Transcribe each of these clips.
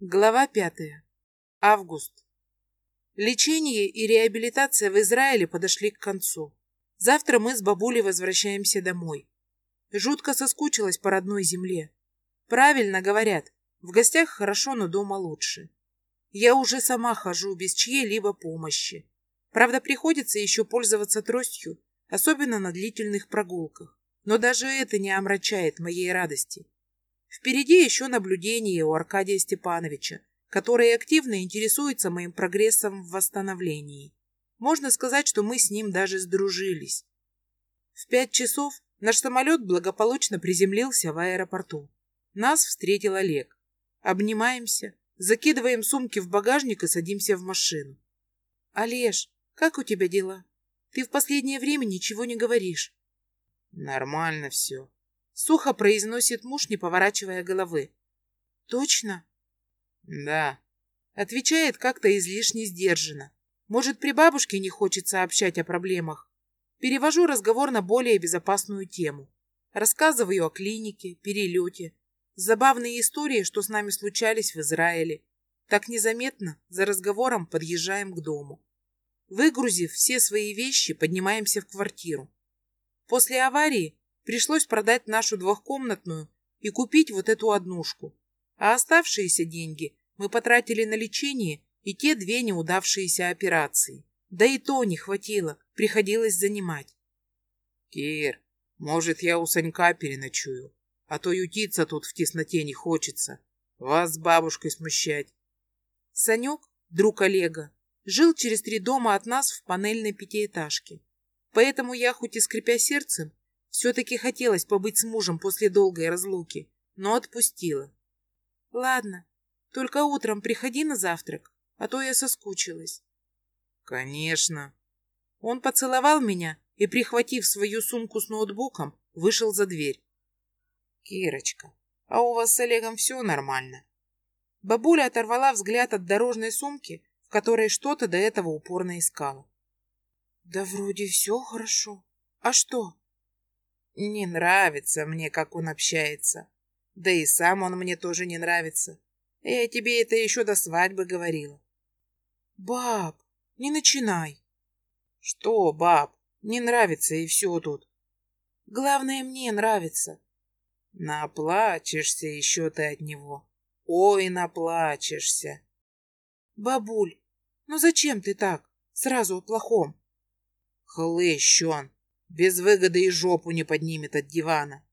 Глава пятая. Август. Лечение и реабилитация в Израиле подошли к концу. Завтра мы с бабулей возвращаемся домой. Жутко соскучилась по родной земле. Правильно говорят, в гостях хорошо, но дома лучше. Я уже сама хожу без чьей-либо помощи. Правда, приходится еще пользоваться тростью, особенно на длительных прогулках. Но даже это не омрачает моей радости. Впереди еще наблюдение у Аркадия Степановича, который активно интересуется моим прогрессом в восстановлении. Можно сказать, что мы с ним даже сдружились. В пять часов наш самолет благополучно приземлился в аэропорту. Нас встретил Олег. Обнимаемся, закидываем сумки в багажник и садимся в машину. «Олеж, как у тебя дела? Ты в последнее время ничего не говоришь». «Нормально все», — сухо произносит муж, не поворачивая головы. «Точно?» «Да», — отвечает как-то излишне сдержанно. Может, при бабушке не хочет сообщать о проблемах. Перевожу разговор на более безопасную тему. Рассказываю о клинике, перелете, забавные истории, что с нами случались в Израиле. Так незаметно за разговором подъезжаем к дому. Выгрузив все свои вещи, поднимаемся в квартиру. После аварии пришлось продать нашу двухкомнатную и купить вот эту однушку. А оставшиеся деньги мы потратили на лечение и те две неудавшиеся операции. Да и то не хватило, приходилось занимать. Кир, может, я у Санька переночую, а то ютиться тут в тесноте не хочется. Вас с бабушкой смущать. Санек, друг Олега, жил через три дома от нас в панельной пятиэтажке. Поэтому я, хоть и скрипя сердцем, все-таки хотелось побыть с мужем после долгой разлуки, но отпустила. Ладно, только утром приходи на завтрак, а то я соскучилась. Конечно. Он поцеловал меня и, прихватив свою сумку с ноутбуком, вышел за дверь. Кирочка, а у вас с Олегом все нормально? Бабуля оторвала взгляд от дорожной сумки, в которой что-то до этого упорно искала. Да вроде все хорошо. А что? Не нравится мне, как он общается. Да и сам он мне тоже не нравится. Я тебе это еще до свадьбы говорила. Баб, не начинай. Что, баб, не нравится и все тут. Главное, мне нравится. Наплачешься еще ты от него. Ой, наплачешься. Бабуль, ну зачем ты так? Сразу о плохом. Хлыщ он. Без выгоды и жопу не поднимет от дивана.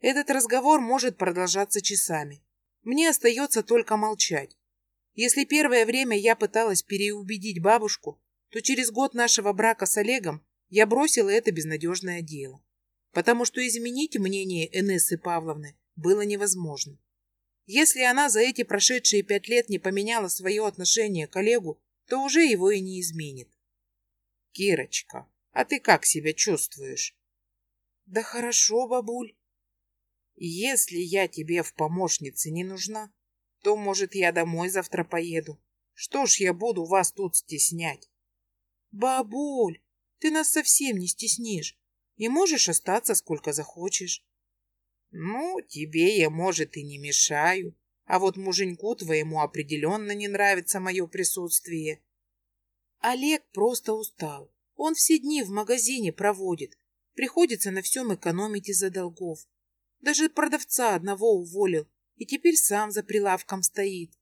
Этот разговор может продолжаться часами. Мне остается только молчать. Если первое время я пыталась переубедить бабушку, то через год нашего брака с Олегом я бросила это безнадежное дело. Потому что изменить мнение Энессы Павловны было невозможно. Если она за эти прошедшие пять лет не поменяла свое отношение к Олегу, то уже его и не изменит. Кирочка, а ты как себя чувствуешь? Да хорошо, бабуль. Если я тебе в помощнице не нужна, то, может, я домой завтра поеду. Что ж я буду вас тут стеснять? Бабуль, ты нас совсем не стеснишь и можешь остаться сколько захочешь. Ну, тебе я, может, и не мешаю, а вот муженьку твоему определенно не нравится мое присутствие. Олег просто устал. Он все дни в магазине проводит. Приходится на всем экономить из-за долгов. Даже продавца одного уволил, и теперь сам за прилавком стоит.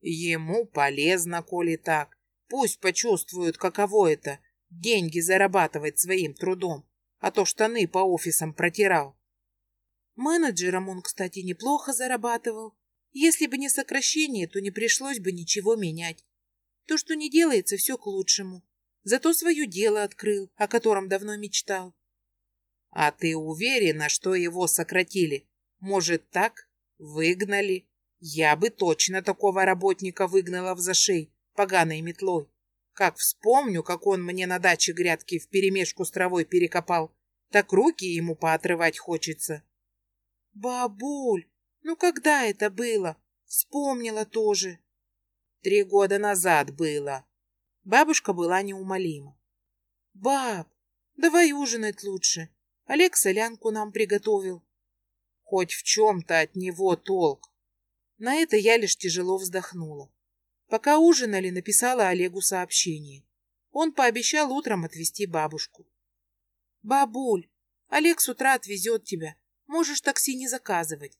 Ему полезно, коли так. Пусть почувствуют, каково это — деньги зарабатывать своим трудом, а то штаны по офисам протирал. Менеджером он, кстати, неплохо зарабатывал. Если бы не сокращение, то не пришлось бы ничего менять. То, что не делается, все к лучшему. Зато свое дело открыл, о котором давно мечтал. А ты уверена, что его сократили? Может, так? Выгнали? Я бы точно такого работника выгнала в зашей, поганой метлой. Как вспомню, как он мне на даче грядки вперемешку с травой перекопал, так руки ему поотрывать хочется. Бабуль, ну когда это было? Вспомнила тоже. Три года назад было. Бабушка была неумолима. Баб, давай ужинать лучше. Олег солянку нам приготовил. Хоть в чем-то от него толк. На это я лишь тяжело вздохнула. Пока ужинали, написала Олегу сообщение. Он пообещал утром отвезти бабушку. «Бабуль, Олег с утра отвезет тебя. Можешь такси не заказывать».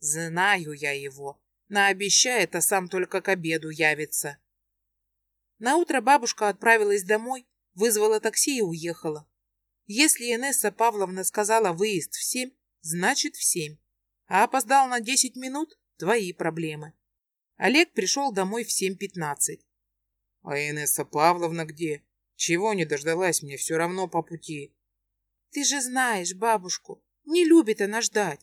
«Знаю я его. Наобещает, а сам только к обеду явится». Наутро бабушка отправилась домой, вызвала такси и уехала. Если Инесса Павловна сказала выезд в семь, значит в семь. А опоздал на десять минут – твои проблемы. Олег пришел домой в семь пятнадцать. А Инесса Павловна где? Чего не дождалась мне все равно по пути? Ты же знаешь бабушку. Не любит она ждать.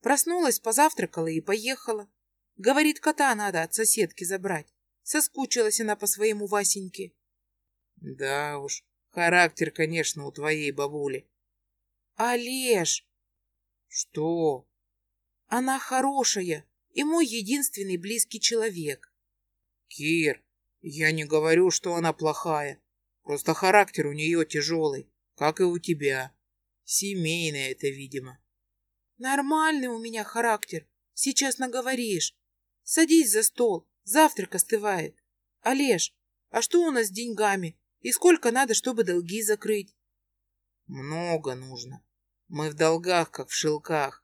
Проснулась, позавтракала и поехала. Говорит, кота надо от соседки забрать. Соскучилась она по своему Васеньке. Да уж, характер, конечно, у твоей бабули. Олеж! Что? Она хорошая и мой единственный близкий человек. Кир, я не говорю, что она плохая. Просто характер у нее тяжелый, как и у тебя. Семейный это, видимо. Нормальный у меня характер. Сейчас наговоришь. Садись за стол. Завтрак остывает. Олеж, а что у нас с деньгами? И сколько надо, чтобы долги закрыть? Много нужно. Мы в долгах, как в шелках.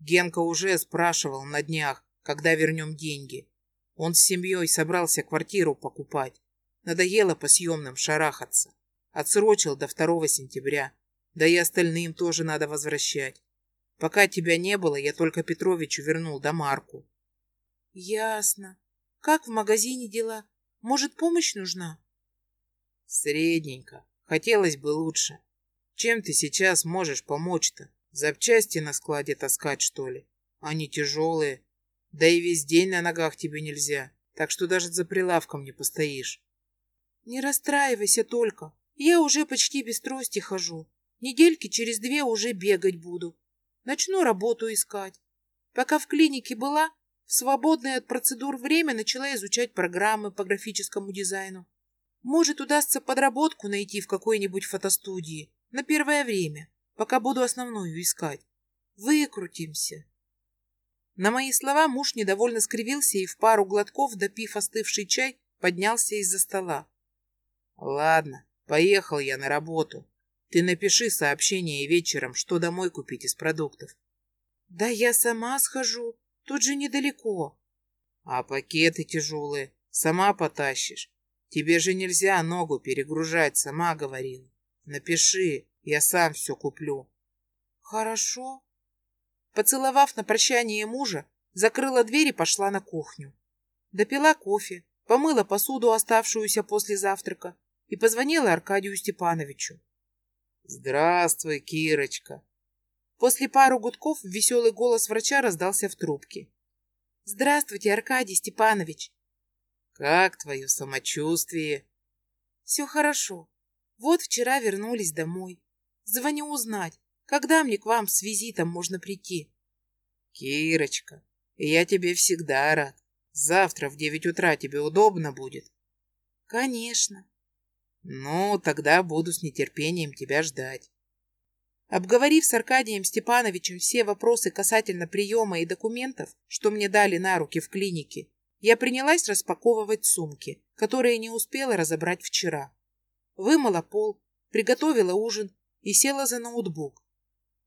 Генка уже спрашивал на днях, когда вернем деньги. Он с семьей собрался квартиру покупать. Надоело по съемным шарахаться. Отсрочил до 2 сентября. Да и остальным тоже надо возвращать. Пока тебя не было, я только Петровичу вернул до Марку. Ясно. Как в магазине дела? Может, помощь нужна? Средненько. Хотелось бы лучше. Чем ты сейчас можешь помочь-то? Запчасти на складе таскать, что ли? Они тяжелые. Да и весь день на ногах тебе нельзя, так что даже за прилавком не постоишь. Не расстраивайся только. Я уже почти без трости хожу. Недельки через две уже бегать буду. Начну работу искать. Пока в клинике была, в свободное от процедур время начала изучать программы по графическому дизайну. Может, удастся подработку найти в какой-нибудь фотостудии на первое время, пока буду основную искать. Выкрутимся. На мои слова муж недовольно скривился и в пару глотков, допив остывший чай, поднялся из-за стола. Ладно, поехал я на работу. Ты напиши сообщение вечером, что домой купить из продуктов. Да я сама схожу. Тут же недалеко. А пакеты тяжелые. Сама потащишь. Тебе же нельзя ногу перегружать, сама говорила. Напиши, я сам все куплю. Хорошо. Поцеловав на прощание мужа, закрыла дверь и пошла на кухню. Допила кофе, помыла посуду, оставшуюся после завтрака, и позвонила Аркадию Степановичу. «Здравствуй, Кирочка!» После пару гудков веселый голос врача раздался в трубке. «Здравствуйте, Аркадий Степанович!» «Как твое самочувствие?» «Все хорошо. Вот вчера вернулись домой. Звоню узнать, когда мне к вам с визитом можно прийти?» «Кирочка, я тебе всегда рад. Завтра в девять утра тебе удобно будет?» «Конечно». «Ну, тогда буду с нетерпением тебя ждать». Обговорив с Аркадием Степановичем все вопросы касательно приема и документов, что мне дали на руки в клинике, я принялась распаковывать сумки, которые не успела разобрать вчера. Вымыла пол, приготовила ужин и села за ноутбук.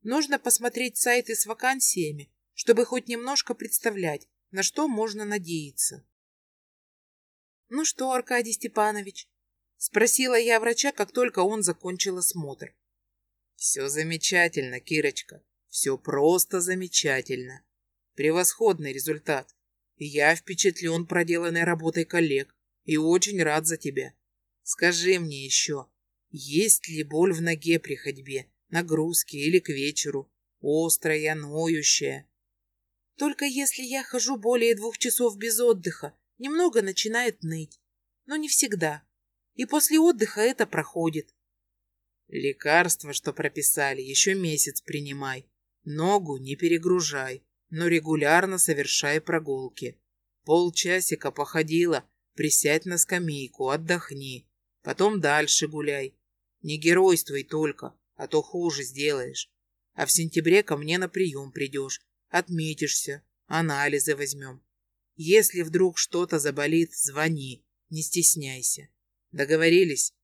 Нужно посмотреть сайты с вакансиями, чтобы хоть немножко представлять, на что можно надеяться. «Ну что, Аркадий Степанович?» – спросила я врача, как только он закончил осмотр. Все замечательно, Кирочка. Все просто замечательно. Превосходный результат. Я впечатлен проделанной работой коллег и очень рад за тебя. Скажи мне еще, есть ли боль в ноге при ходьбе, нагрузки или к вечеру, острая, ноющая? Только если я хожу более двух часов без отдыха, немного начинает ныть, но не всегда. И после отдыха это проходит. Лекарства, что прописали, еще месяц принимай. Ногу не перегружай, но регулярно совершай прогулки. Полчасика походила, присядь на скамейку, отдохни. Потом дальше гуляй. Не геройствуй только, а то хуже сделаешь. А в сентябре ко мне на прием придешь, отметишься, анализы возьмем. Если вдруг что-то заболит, звони, не стесняйся. Договорились?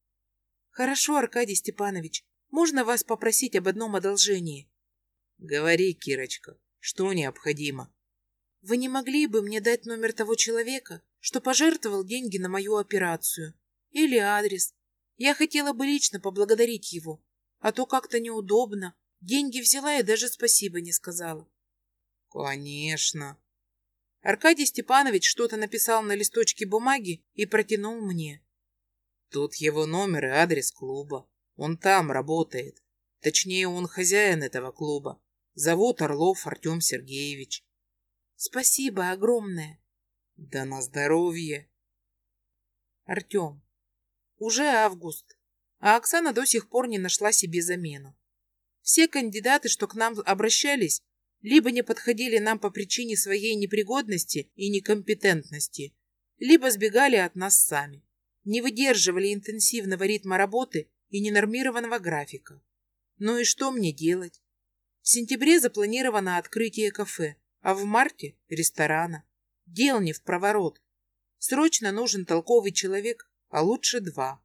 Хорошо, Аркадий Степанович. Можно вас попросить об одном одолжении? Говори, Кирочка, что необходимо? Вы не могли бы мне дать номер того человека, что пожертвовал деньги на мою операцию? Или адрес? Я хотела бы лично поблагодарить его, а то как-то неудобно. Деньги взяла и даже спасибо не сказала. Конечно. Аркадий Степанович что-то написал на листочке бумаги и протянул мне. Тут его номер и адрес клуба. Он там работает. Точнее, он хозяин этого клуба. Зовут Орлов Артем Сергеевич. Спасибо огромное. Да на здоровье. Артем. Уже август, а Оксана до сих пор не нашла себе замену. Все кандидаты, что к нам обращались, либо не подходили нам по причине своей непригодности и некомпетентности, либо сбегали от нас сами, не выдерживали интенсивного ритма работы и ненормированного графика. Ну и что мне делать? В сентябре запланировано открытие кафе, а в марте – ресторана. Дел не в проворот. Срочно нужен толковый человек, а лучше два.